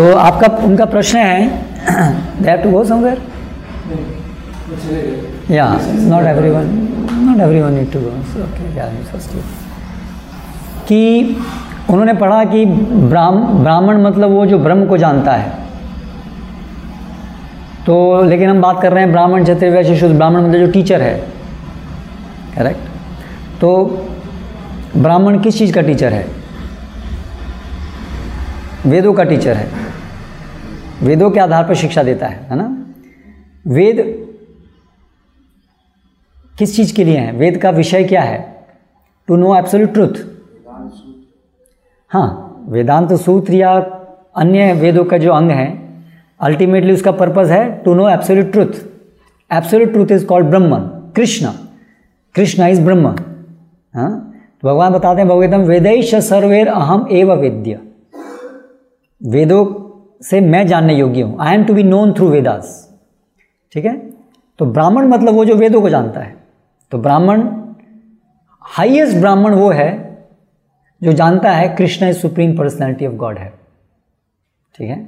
तो आपका, उनका प्रश्न है दैट टू गो समवेयर या not everyone not everyone need to go okay कि उन्होंने पढ़ा कि ब्राह्म, ब्राह्मण मतलब वो जो ब्रह्म को जानता है। तो लेकिन हम बात कर रहे हैं ब्राह्मण, क्षत्रिय वैश्य शुद्ध ब्राह्मण मतलब जो टीचर है। करेक्ट तो ब्राह्मण किस चीज़ का टीचर है? वेदों का टीचर है। वेदों के आधार पर शिक्षा देता है है ना? वेद किस चीज़ के लिए है? वेद का विषय क्या है? टू नो एब्सोल्यूट ट्रुथ हाँ वेदांत सूत्र या अन्य वेदों का जो अंग है अल्टीमेटली उसका पर्पज है to know absolute truth absolute truth is called Brahman Krishna Krishna is ब्रह्म तो भगवान बताते हैं, भगवेदम वेदैश सर्वेर अहम एव वेद्य। वेदों से मैं जानने योग्य हूँ। I am to be known through Vedas ठीक है? तो ब्राह्मण मतलब वो जो वेदों को जानता है। तो ब्राह्मण हाईएस्ट ब्राह्मण वो है जो जानता है Krishna is supreme personality of God है। ठीक है?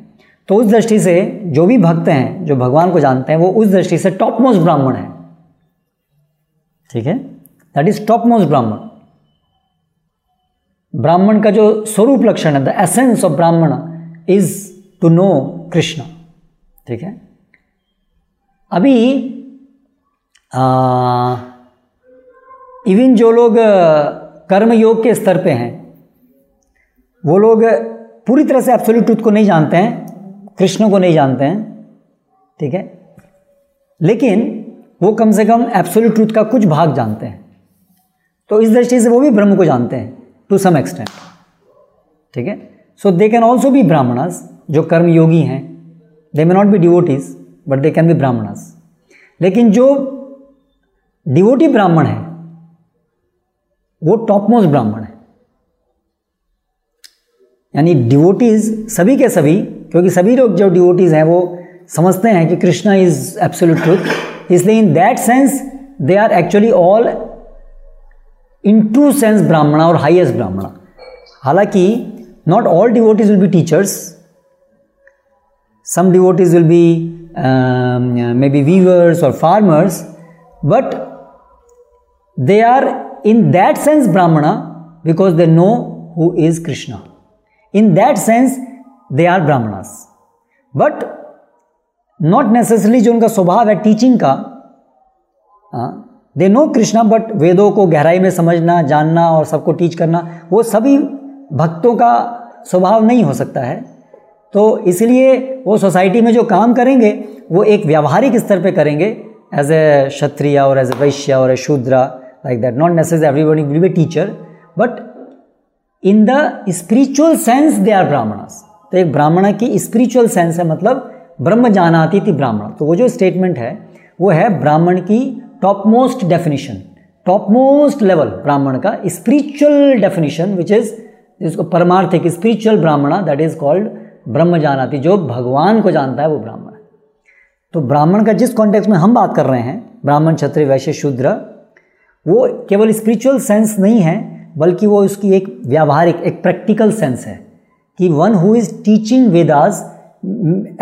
तो उस दृष्टि से जो भी भक्त हैं, जो भगवान को जानते हैं, वो उस दृष्टि से टॉप मोस्ट ब्राह्मण है। ठीक है? दैट इज़ टॉप मोस्ट ब्राह्मण। ब्राह्मण का जो स्वरूप लक्षण है the essence of Brahman is to know Krishna ठीक है? अभी इवन जो लोग कर्म योग के स्तर पे हैं, वो लोग पूरी तरह से एब्सोल्यूट ट्रूथ को नहीं जानते हैं, कृष्ण को नहीं जानते हैं, ठीक है? लेकिन वो कम से कम एब्सोल्यूट ट्रूथ का कुछ भाग जानते हैं। तो इस दृष्टि से वो भी ब्रह्म को जानते हैं टू सम एक्सटेंट ठीक है? So they can also be Brahmanas जो कर्म योगी हैं they may not be devotees but they can be Brahmanas लेकिन जो डिवोटी ब्राह्मण है, वो टॉप मोस्ट ब्राह्मण है। यानी डिवोटीज सभी के सभी, क्योंकि सभी लोग जो डिवोटीज हैं, वो समझते हैं कि कृष्णा इज़ एब्सोल्यूट ट्रूथ इसलिए in that sense they are actually all in true sense Brahmana और हाईएस्ट ब्राह्मणा। हालाँकि not all devotees will be teachers some devotees will be um, maybe weavers or farmers but they are in that sense brahmana because they know who is krishna in that sense they are brahmanas but not necessarily जो उनका स्वभाव है teaching का they know Krishna but वेदों को गहराई में समझना जानना और सबको टीच करना वो सभी भक्तों का स्वभाव नहीं हो सकता है तो इसलिए वो सोसाइटी में जो काम करेंगे, वो एक व्यावहारिक स्तर पे करेंगे एज ए क्षत्रिय और एज ए वैश्य और a Shudra like that not necessary everybody will be teacher but in the spiritual sense they are Brahmanas तो एक ब्राह्मण की स्पिरिचुअल सेंस है मतलब ब्रह्म जानाती थी ब्राह्मण। तो वो जो स्टेटमेंट है, वो है ब्राह्मण की top most definition top most level Brahmin का स्पिरिचुअल डेफिनेशन विच इज़ जिसको परमार्थिक स्पिरिचुअल ब्राह्मणा दैट इज़ कॉल्ड ब्रह्म जानाती जो भगवान को जानता है वो ब्राह्मण है। तो ब्राह्मण का जिस कॉन्टेक्स्ट में हम बात कर रहे हैं, ब्राह्मण, क्षत्रिय, वैश्य, शूद्र, वो केवल स्पिरिचुअल सेंस नहीं है, बल्कि वो उसकी एक व्यावहारिक, एक प्रैक्टिकल सेंस है कि one who is teaching Vedas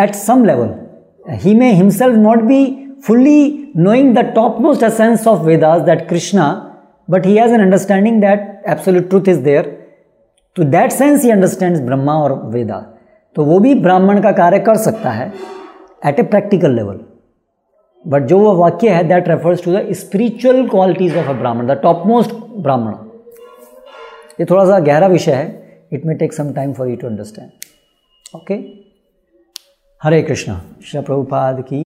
at some level he may himself not be fully knowing the top most essence of Vedas that Krishna but he has an understanding that absolute truth is there to that sense he understand Brahma और वेदा तो वो भी ब्राह्मण का कार्य कर सकता है at a practical level but जो वो वाक्य है that refers to the spiritual qualities of a Brahman the top most ब्राह्मण. ये थोड़ा सा गहरा विषय है. It may take some time for you to understand okay Hare Krishna, Shri Prabhupada की